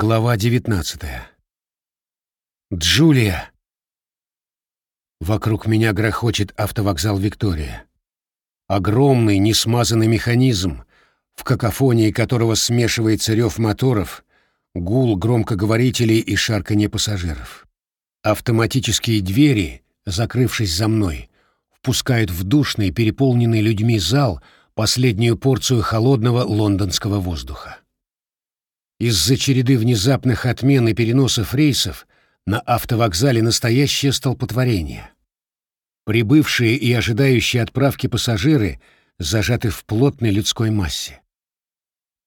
Глава 19. Джулия. Вокруг меня грохочет автовокзал Виктория. Огромный несмазанный механизм, в какофонии которого смешивается рев моторов, гул громкоговорителей и шарканье пассажиров. Автоматические двери, закрывшись за мной, впускают в душный, переполненный людьми зал последнюю порцию холодного лондонского воздуха. Из-за череды внезапных отмен и переносов рейсов на автовокзале настоящее столпотворение. Прибывшие и ожидающие отправки пассажиры зажаты в плотной людской массе.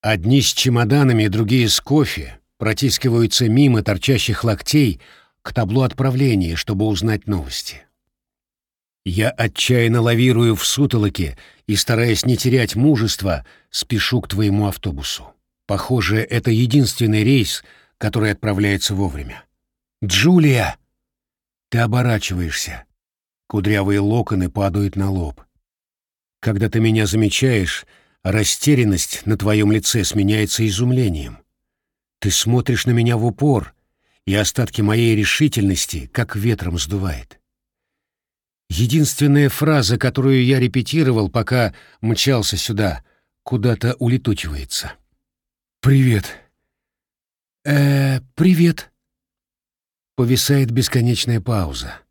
Одни с чемоданами, другие с кофе протискиваются мимо торчащих локтей к табло отправления, чтобы узнать новости. Я отчаянно лавирую в сутолоке и, стараясь не терять мужества, спешу к твоему автобусу. Похоже, это единственный рейс, который отправляется вовремя. «Джулия!» Ты оборачиваешься. Кудрявые локоны падают на лоб. Когда ты меня замечаешь, растерянность на твоем лице сменяется изумлением. Ты смотришь на меня в упор, и остатки моей решительности как ветром сдувает. Единственная фраза, которую я репетировал, пока мчался сюда, куда-то улетучивается. «Привет». «Э, привет». Повисает бесконечная пауза,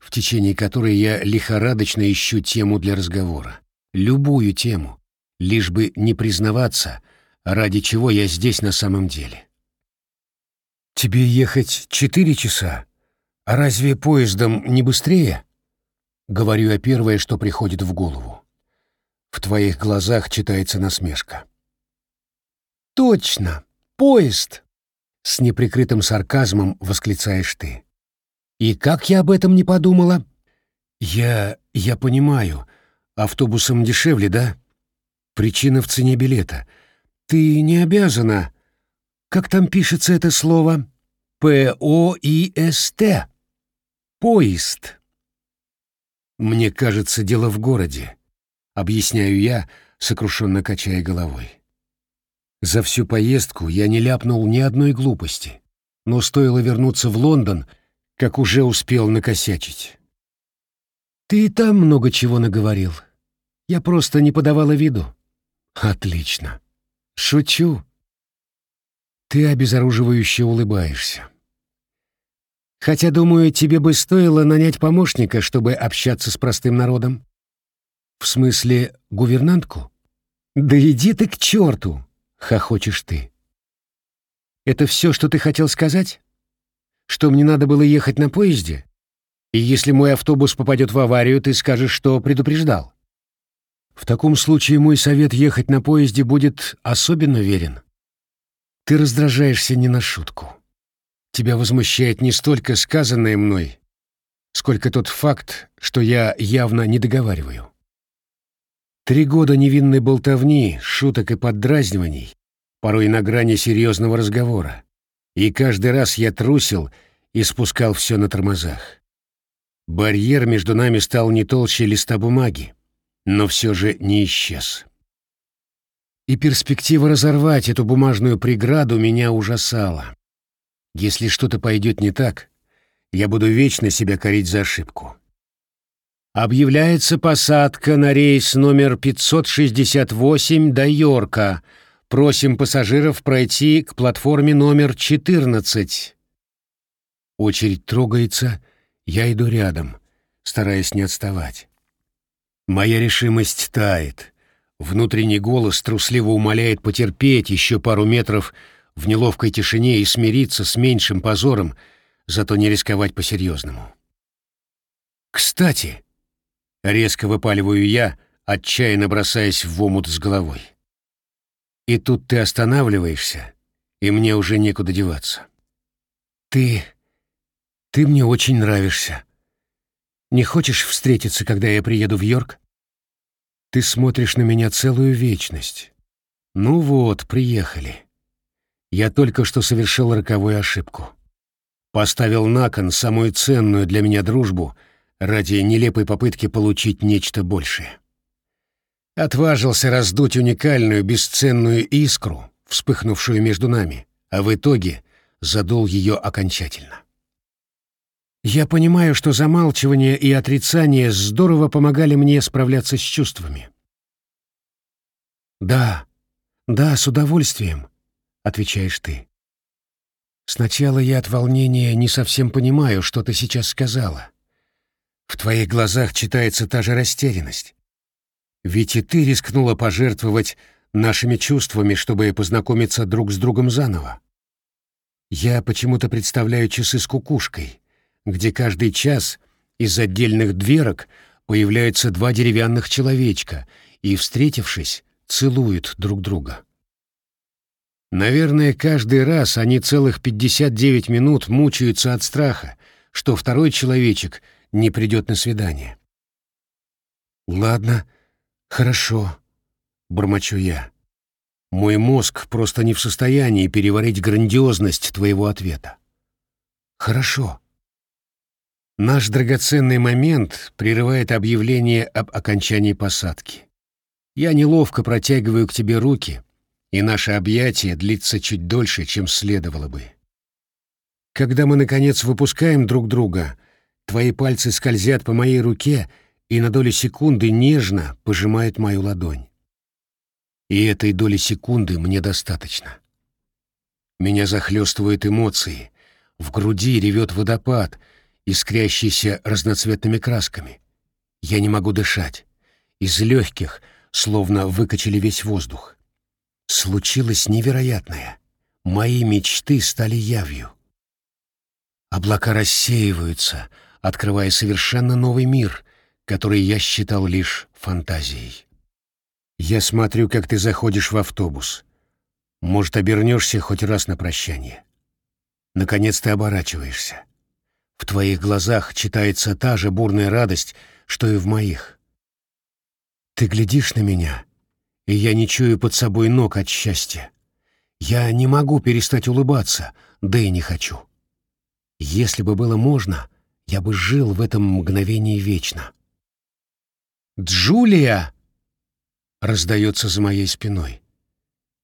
в течение которой я лихорадочно ищу тему для разговора. Любую тему, лишь бы не признаваться, ради чего я здесь на самом деле. «Тебе ехать четыре часа? А разве поездом не быстрее?» Говорю я первое, что приходит в голову. В твоих глазах читается насмешка. «Точно! Поезд!» — с неприкрытым сарказмом восклицаешь ты. «И как я об этом не подумала?» «Я... я понимаю. Автобусом дешевле, да? Причина в цене билета. Ты не обязана... Как там пишется это слово? П-О-И-С-Т. Поезд. Мне кажется, дело в городе. Объясняю я, сокрушенно качая головой. За всю поездку я не ляпнул ни одной глупости, но стоило вернуться в Лондон, как уже успел накосячить. «Ты и там много чего наговорил. Я просто не подавала виду». «Отлично. Шучу». Ты обезоруживающе улыбаешься. Хотя, думаю, тебе бы стоило нанять помощника, чтобы общаться с простым народом. В смысле, гувернантку? Да иди ты к черту! Хохочешь ты. Это все, что ты хотел сказать? Что мне надо было ехать на поезде? И если мой автобус попадет в аварию, ты скажешь, что предупреждал. В таком случае мой совет ехать на поезде будет особенно верен. Ты раздражаешься не на шутку. Тебя возмущает не столько сказанное мной, сколько тот факт, что я явно не договариваю. Три года невинной болтовни, шуток и поддразниваний, порой на грани серьезного разговора. И каждый раз я трусил и спускал все на тормозах. Барьер между нами стал не толще листа бумаги, но все же не исчез. И перспектива разорвать эту бумажную преграду меня ужасала. Если что-то пойдет не так, я буду вечно себя корить за ошибку. Объявляется посадка на рейс номер 568 до Йорка. Просим пассажиров пройти к платформе номер 14. Очередь трогается, я иду рядом, стараясь не отставать. Моя решимость тает. Внутренний голос трусливо умоляет потерпеть еще пару метров в неловкой тишине и смириться с меньшим позором, зато не рисковать по-серьезному. Кстати, Резко выпаливаю я, отчаянно бросаясь в омут с головой. И тут ты останавливаешься, и мне уже некуда деваться. Ты... ты мне очень нравишься. Не хочешь встретиться, когда я приеду в Йорк? Ты смотришь на меня целую вечность. Ну вот, приехали. Я только что совершил роковую ошибку. Поставил на кон самую ценную для меня дружбу — ради нелепой попытки получить нечто большее. Отважился раздуть уникальную бесценную искру, вспыхнувшую между нами, а в итоге задул ее окончательно. Я понимаю, что замалчивание и отрицание здорово помогали мне справляться с чувствами. «Да, да, с удовольствием», — отвечаешь ты. Сначала я от волнения не совсем понимаю, что ты сейчас сказала. В твоих глазах читается та же растерянность. Ведь и ты рискнула пожертвовать нашими чувствами, чтобы познакомиться друг с другом заново. Я почему-то представляю часы с кукушкой, где каждый час из отдельных дверок появляются два деревянных человечка и, встретившись, целуют друг друга. Наверное, каждый раз они целых 59 минут мучаются от страха, что второй человечек не придет на свидание. «Ладно, хорошо», — бормочу я. Мой мозг просто не в состоянии переварить грандиозность твоего ответа. «Хорошо», Наш драгоценный момент прерывает объявление об окончании посадки. Я неловко протягиваю к тебе руки, и наше объятие длится чуть дольше, чем следовало бы. Когда мы, наконец, выпускаем друг друга, твои пальцы скользят по моей руке и на долю секунды нежно пожимают мою ладонь. И этой доли секунды мне достаточно. Меня захлестывают эмоции, в груди ревет водопад — искрящийся разноцветными красками. Я не могу дышать. Из легких словно выкачали весь воздух. Случилось невероятное. Мои мечты стали явью. Облака рассеиваются, открывая совершенно новый мир, который я считал лишь фантазией. Я смотрю, как ты заходишь в автобус. Может, обернешься хоть раз на прощание. Наконец ты оборачиваешься. В твоих глазах читается та же бурная радость, что и в моих. Ты глядишь на меня, и я не чую под собой ног от счастья. Я не могу перестать улыбаться, да и не хочу. Если бы было можно, я бы жил в этом мгновении вечно. «Джулия!» — раздается за моей спиной.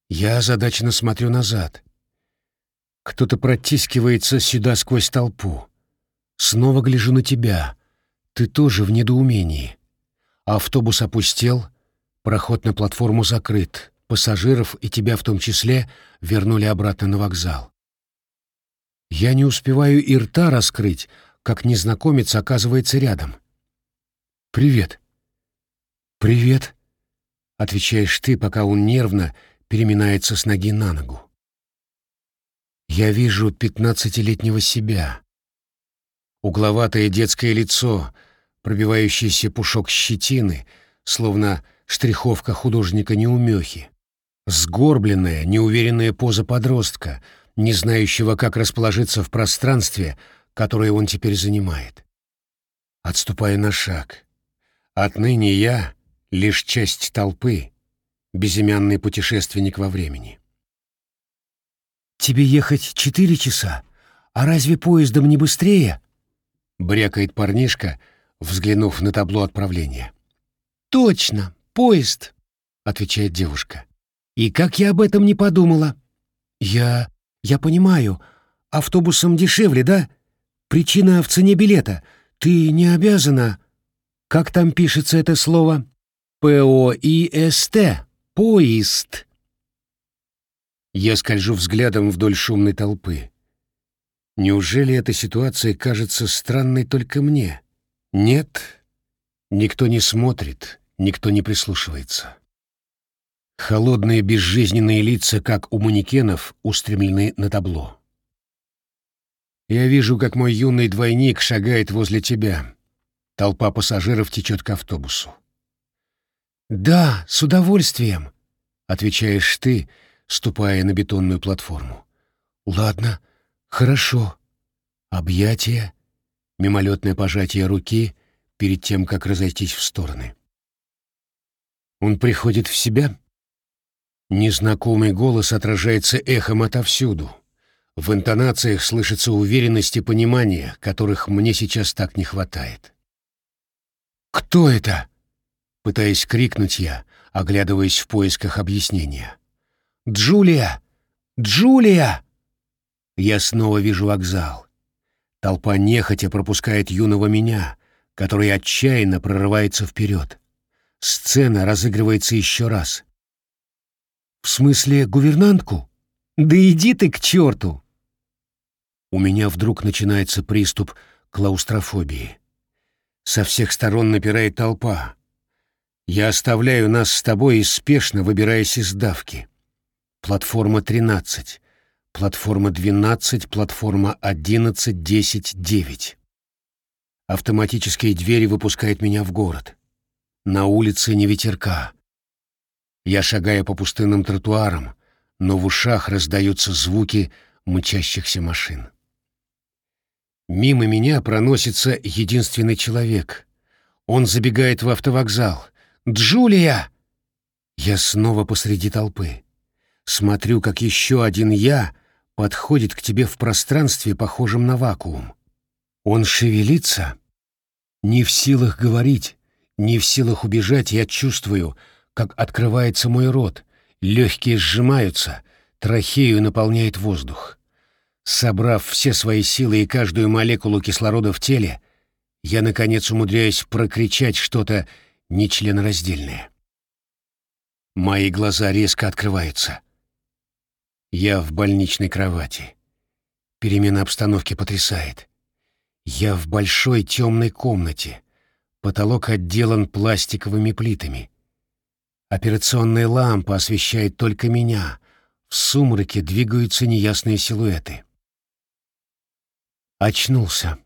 Я озадаченно смотрю назад. Кто-то протискивается сюда сквозь толпу. Снова гляжу на тебя. Ты тоже в недоумении. Автобус опустел, проход на платформу закрыт, пассажиров и тебя в том числе вернули обратно на вокзал. Я не успеваю и рта раскрыть, как незнакомец оказывается рядом. «Привет». «Привет», — отвечаешь ты, пока он нервно переминается с ноги на ногу. Я вижу пятнадцатилетнего себя, Угловатое детское лицо, пробивающийся пушок щетины, словно штриховка художника-неумехи. Сгорбленная, неуверенная поза подростка, не знающего, как расположиться в пространстве, которое он теперь занимает. Отступая на шаг. Отныне я — лишь часть толпы, безымянный путешественник во времени. «Тебе ехать четыре часа? А разве поездом не быстрее?» — брякает парнишка, взглянув на табло отправления. «Точно, поезд», — отвечает девушка. «И как я об этом не подумала?» «Я... я понимаю. Автобусом дешевле, да? Причина в цене билета. Ты не обязана...» «Как там пишется это слово?» «П-О-И-С-Т. Поезд». Я скольжу взглядом вдоль шумной толпы. Неужели эта ситуация кажется странной только мне? Нет, никто не смотрит, никто не прислушивается. Холодные безжизненные лица, как у манекенов, устремлены на табло. Я вижу, как мой юный двойник шагает возле тебя. Толпа пассажиров течет к автобусу. «Да, с удовольствием», — отвечаешь ты, ступая на бетонную платформу. «Ладно, Хорошо. Объятие, мимолетное пожатие руки перед тем, как разойтись в стороны. Он приходит в себя. Незнакомый голос отражается эхом отовсюду. В интонациях слышится уверенность и понимание, которых мне сейчас так не хватает. «Кто это?» — пытаясь крикнуть я, оглядываясь в поисках объяснения. «Джулия! Джулия!» Я снова вижу вокзал. Толпа нехотя пропускает юного меня, который отчаянно прорывается вперед. Сцена разыгрывается еще раз. «В смысле гувернантку? Да иди ты к черту!» У меня вдруг начинается приступ клаустрофобии. Со всех сторон напирает толпа. Я оставляю нас с тобой и спешно выбираясь из давки. Платформа 13, платформа 12, платформа 11, 10, 9. Автоматические двери выпускают меня в город. На улице не ветерка. Я шагаю по пустынным тротуарам, но в ушах раздаются звуки мчащихся машин. Мимо меня проносится единственный человек. Он забегает в автовокзал. «Джулия!» Я снова посреди толпы. Смотрю, как еще один «я» подходит к тебе в пространстве, похожем на вакуум. Он шевелится. Не в силах говорить, не в силах убежать, я чувствую, как открывается мой рот, легкие сжимаются, трахею наполняет воздух. Собрав все свои силы и каждую молекулу кислорода в теле, я, наконец, умудряюсь прокричать что-то нечленораздельное. Мои глаза резко открываются. Я в больничной кровати. Перемена обстановки потрясает. Я в большой темной комнате. Потолок отделан пластиковыми плитами. Операционная лампа освещает только меня. В сумраке двигаются неясные силуэты. Очнулся.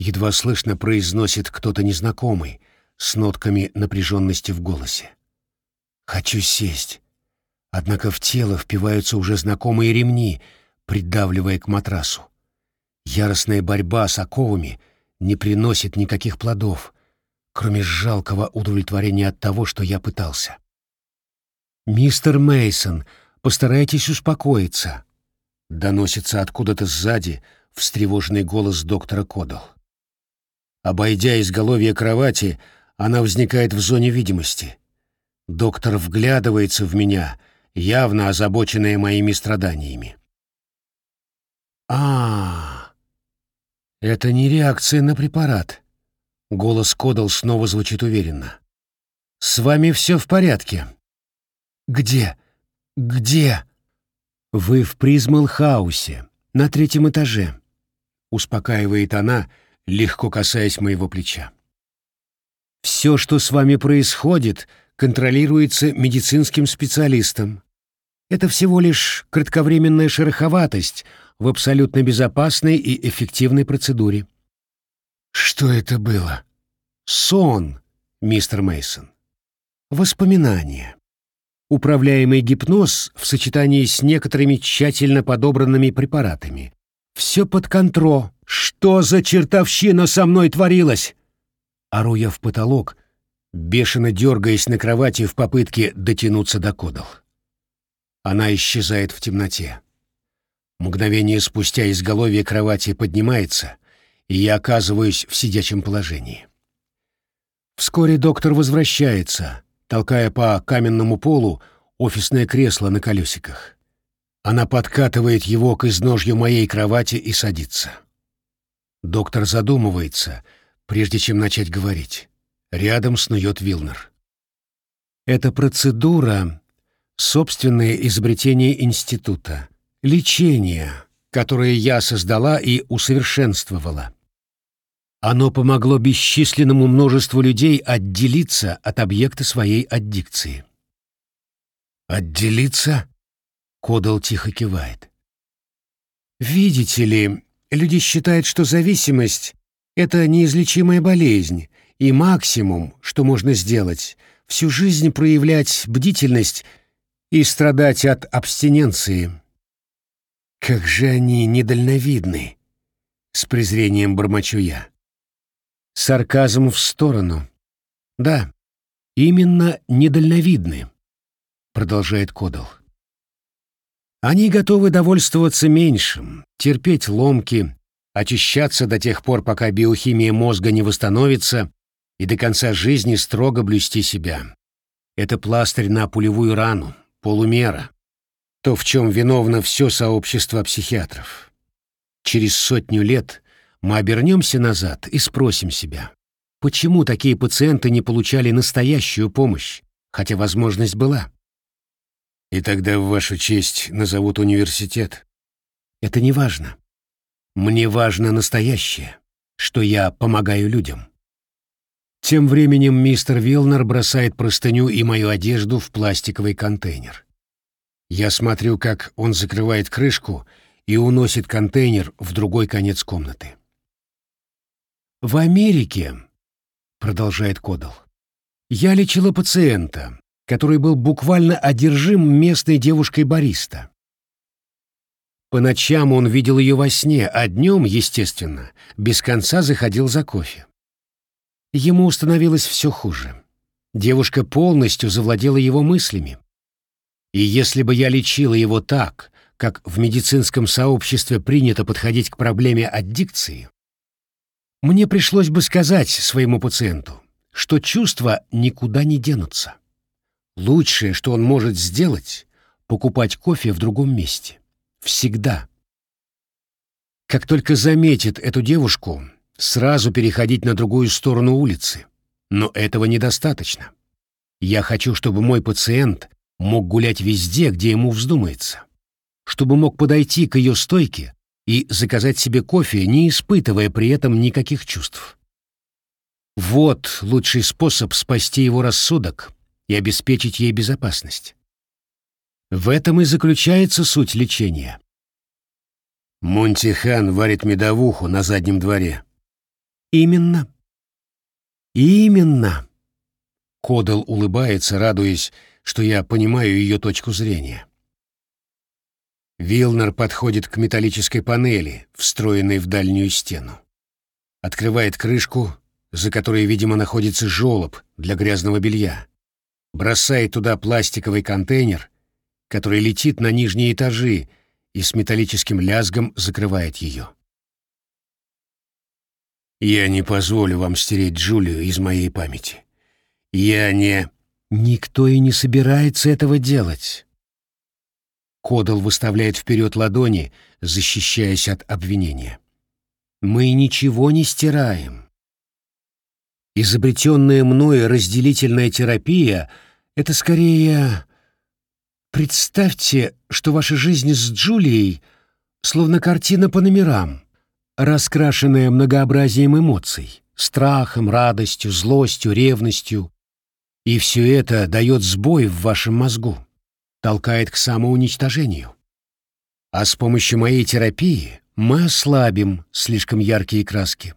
Едва слышно произносит кто-то незнакомый, с нотками напряженности в голосе. Хочу сесть. Однако в тело впиваются уже знакомые ремни, придавливая к матрасу. Яростная борьба с оковами не приносит никаких плодов, кроме жалкого удовлетворения от того, что я пытался. «Мистер Мейсон, постарайтесь успокоиться», — доносится откуда-то сзади — встревоженный голос доктора Кодал. Обойдя изголовье кровати, она возникает в зоне видимости. Доктор вглядывается в меня, явно озабоченная моими страданиями. а, это не реакция на препарат. Голос Кодал снова звучит уверенно. «С вами все в порядке». «Где? Где?» «Вы в Призмалл-хаусе, на третьем этаже. — успокаивает она, легко касаясь моего плеча. «Все, что с вами происходит, контролируется медицинским специалистом. Это всего лишь кратковременная шероховатость в абсолютно безопасной и эффективной процедуре». «Что это было?» «Сон, мистер Мейсон. Воспоминания. Управляемый гипноз в сочетании с некоторыми тщательно подобранными препаратами, все под контро. Что за чертовщина со мной творилась? Ору я в потолок, бешено дергаясь на кровати в попытке дотянуться до кодал. Она исчезает в темноте. Мгновение спустя изголовье кровати поднимается, и я оказываюсь в сидячем положении. Вскоре доктор возвращается, толкая по каменному полу офисное кресло на колесиках. Она подкатывает его к изножью моей кровати и садится. Доктор задумывается, прежде чем начать говорить. Рядом снует Вилнер. Эта процедура — собственное изобретение института. Лечение, которое я создала и усовершенствовала. Оно помогло бесчисленному множеству людей отделиться от объекта своей аддикции. «Отделиться?» Кодал тихо кивает. Видите ли, люди считают, что зависимость — это неизлечимая болезнь, и максимум, что можно сделать, всю жизнь проявлять бдительность и страдать от абстиненции. Как же они недальновидны, с презрением бормочу я. Сарказм в сторону. Да, именно недальновидны, продолжает Кодал. Они готовы довольствоваться меньшим, терпеть ломки, очищаться до тех пор, пока биохимия мозга не восстановится, и до конца жизни строго блюсти себя. Это пластырь на пулевую рану, полумера. то, в чем виновно все сообщество психиатров. Через сотню лет мы обернемся назад и спросим себя, почему такие пациенты не получали настоящую помощь, хотя возможность была. И тогда в вашу честь назовут университет. Это не важно. Мне важно настоящее, что я помогаю людям. Тем временем мистер Вилнер бросает простыню и мою одежду в пластиковый контейнер. Я смотрю, как он закрывает крышку и уносит контейнер в другой конец комнаты. «В Америке», — продолжает Кодал, — «я лечила пациента, который был буквально одержим местной девушкой-бариста. По ночам он видел ее во сне, а днем, естественно, без конца заходил за кофе. Ему становилось все хуже. Девушка полностью завладела его мыслями. И если бы я лечила его так, как в медицинском сообществе принято подходить к проблеме аддикции, мне пришлось бы сказать своему пациенту, что чувства никуда не денутся. Лучшее, что он может сделать, покупать кофе в другом месте. Всегда. Как только заметит эту девушку, сразу переходить на другую сторону улицы. Но этого недостаточно. Я хочу, чтобы мой пациент мог гулять везде, где ему вздумается. Чтобы мог подойти к ее стойке и заказать себе кофе, не испытывая при этом никаких чувств. Вот лучший способ спасти его рассудок и обеспечить ей безопасность. В этом и заключается суть лечения. Монтихан варит медовуху на заднем дворе. Именно. Именно. Кодал улыбается, радуясь, что я понимаю ее точку зрения. Вилнер подходит к металлической панели, встроенной в дальнюю стену. Открывает крышку, за которой, видимо, находится желоб для грязного белья, бросает туда пластиковый контейнер, который летит на нижние этажи и с металлическим лязгом закрывает ее. «Я не позволю вам стереть Джулию из моей памяти. Я не...» «Никто и не собирается этого делать». Кодал выставляет вперед ладони, защищаясь от обвинения. «Мы ничего не стираем. Изобретенная мною разделительная терапия — это скорее... Представьте, что ваша жизнь с Джулией словно картина по номерам, раскрашенная многообразием эмоций, страхом, радостью, злостью, ревностью. И все это дает сбой в вашем мозгу, толкает к самоуничтожению. А с помощью моей терапии мы ослабим слишком яркие краски.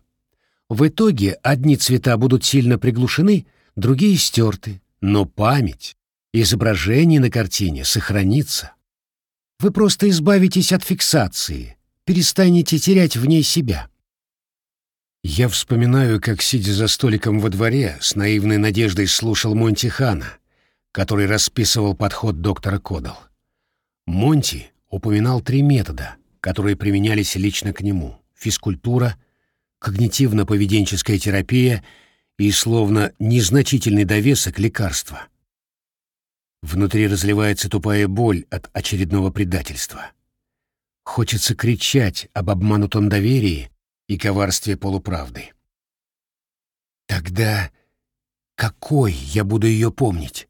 В итоге одни цвета будут сильно приглушены, другие стерты, но память, изображение на картине сохранится. Вы просто избавитесь от фиксации, перестанете терять в ней себя. Я вспоминаю, как, сидя за столиком во дворе, с наивной надеждой слушал Монти Хана, который расписывал подход доктора Кодал. Монти упоминал три метода, которые применялись лично к нему — физкультура, когнитивно-поведенческая терапия — и словно незначительный довесок лекарства. Внутри разливается тупая боль от очередного предательства. Хочется кричать об обманутом доверии и коварстве полуправды. Тогда какой я буду ее помнить?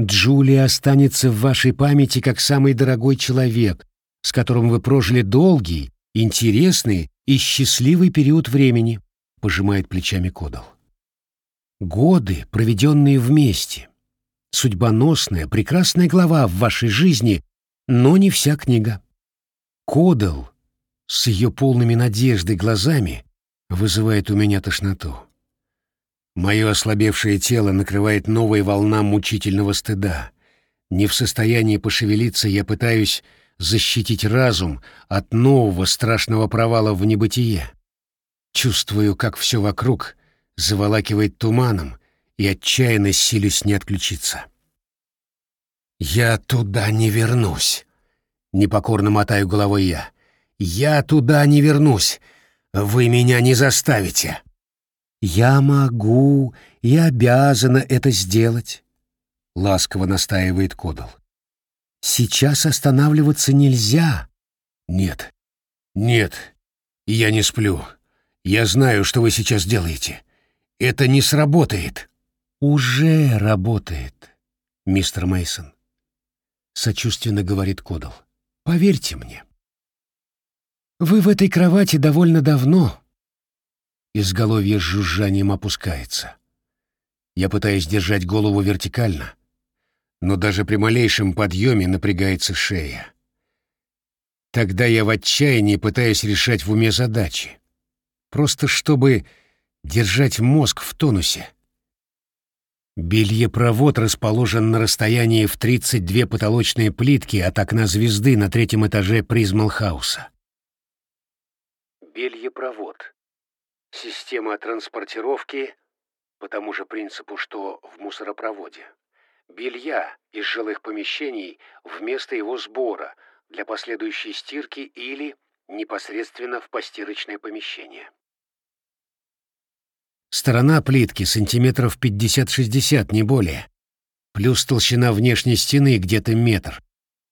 Джулия останется в вашей памяти как самый дорогой человек, с которым вы прожили долгий, интересный и счастливый период времени пожимает плечами Кодал. Годы, проведенные вместе. Судьбоносная, прекрасная глава в вашей жизни, но не вся книга. Кодал с ее полными надежды глазами вызывает у меня тошноту. Мое ослабевшее тело накрывает новая волна мучительного стыда. Не в состоянии пошевелиться, я пытаюсь защитить разум от нового страшного провала в небытие. Чувствую, как все вокруг заволакивает туманом, и отчаянно силюсь не отключиться. «Я туда не вернусь», — непокорно мотаю головой я. «Я туда не вернусь. Вы меня не заставите». «Я могу и обязана это сделать», — ласково настаивает Кодал. Сейчас останавливаться нельзя. Нет, нет, я не сплю. Я знаю, что вы сейчас делаете. Это не сработает. Уже работает, мистер Мейсон. Сочувственно говорит Кодал. Поверьте мне. Вы в этой кровати довольно давно. Изголовье с жужжанием опускается. Я пытаюсь держать голову вертикально, но даже при малейшем подъеме напрягается шея. Тогда я в отчаянии пытаюсь решать в уме задачи. Просто чтобы держать мозг в тонусе. Бельепровод расположен на расстоянии в 32 потолочные плитки от окна звезды на третьем этаже Призмалхауса. Бельепровод. Система транспортировки по тому же принципу, что в мусоропроводе. Белья из жилых помещений вместо его сбора для последующей стирки или непосредственно в постирочное помещение. Сторона плитки сантиметров 50-60, не более. Плюс толщина внешней стены где-то метр.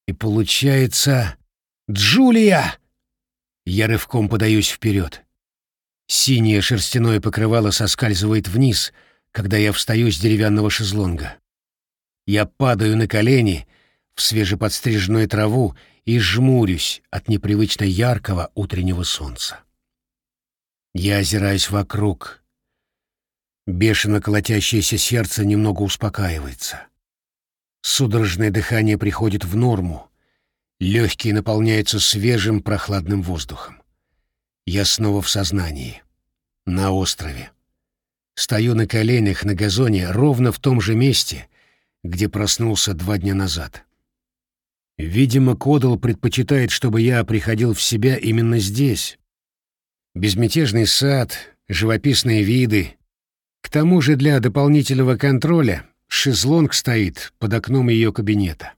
И получается... «Джулия!» Я рывком подаюсь вперед. Синее шерстяное покрывало соскальзывает вниз, когда я встаю с деревянного шезлонга. Я падаю на колени в свежеподстриженную траву и жмурюсь от непривычно яркого утреннего солнца. Я озираюсь вокруг, Бешено колотящееся сердце немного успокаивается. Судорожное дыхание приходит в норму. Легкие наполняются свежим прохладным воздухом. Я снова в сознании. На острове. Стою на коленях на газоне ровно в том же месте, где проснулся два дня назад. Видимо, Кодал предпочитает, чтобы я приходил в себя именно здесь. Безмятежный сад, живописные виды, к тому же для дополнительного контроля шезлонг стоит под окном ее кабинета.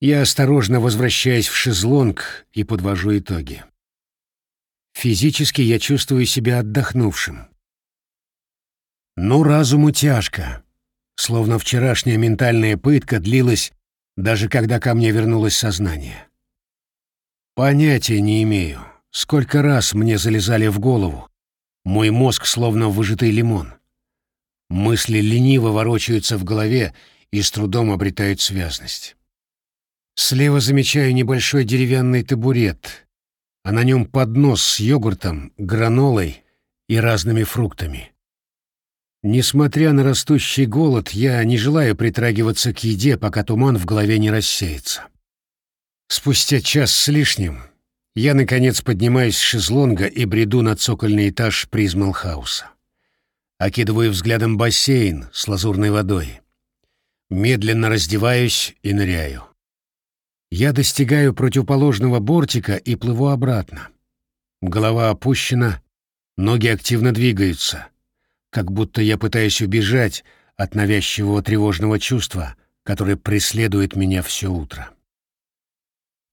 Я осторожно возвращаюсь в шезлонг и подвожу итоги. Физически я чувствую себя отдохнувшим. Но разуму тяжко, словно вчерашняя ментальная пытка длилась, даже когда ко мне вернулось сознание. Понятия не имею, сколько раз мне залезали в голову, мой мозг словно выжатый лимон. Мысли лениво ворочаются в голове и с трудом обретают связность. Слева замечаю небольшой деревянный табурет, а на нем поднос с йогуртом, гранолой и разными фруктами. Несмотря на растущий голод, я не желаю притрагиваться к еде, пока туман в голове не рассеется. Спустя час с лишним я, наконец, поднимаюсь с шезлонга и бреду на цокольный этаж Призмалхауса. Окидываю взглядом бассейн с лазурной водой. Медленно раздеваюсь и ныряю. Я достигаю противоположного бортика и плыву обратно. Голова опущена, ноги активно двигаются, как будто я пытаюсь убежать от навязчивого тревожного чувства, которое преследует меня все утро.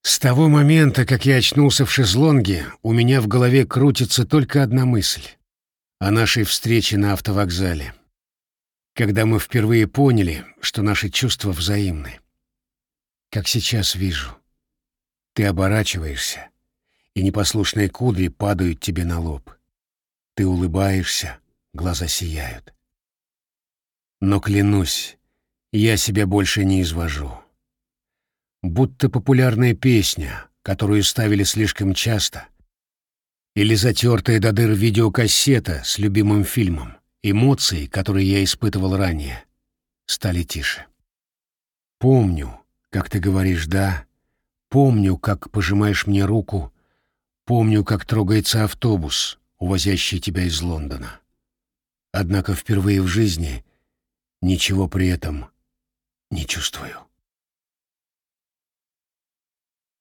С того момента, как я очнулся в шезлонге, у меня в голове крутится только одна мысль — о нашей встрече на автовокзале. Когда мы впервые поняли, что наши чувства взаимны. Как сейчас вижу. Ты оборачиваешься, и непослушные кудри падают тебе на лоб. Ты улыбаешься, глаза сияют. Но клянусь, я себя больше не извожу будто популярная песня, которую ставили слишком часто, или затертая до дыр видеокассета с любимым фильмом, эмоции, которые я испытывал ранее, стали тише. Помню, как ты говоришь «да», помню, как пожимаешь мне руку, помню, как трогается автобус, увозящий тебя из Лондона. Однако впервые в жизни ничего при этом не чувствую.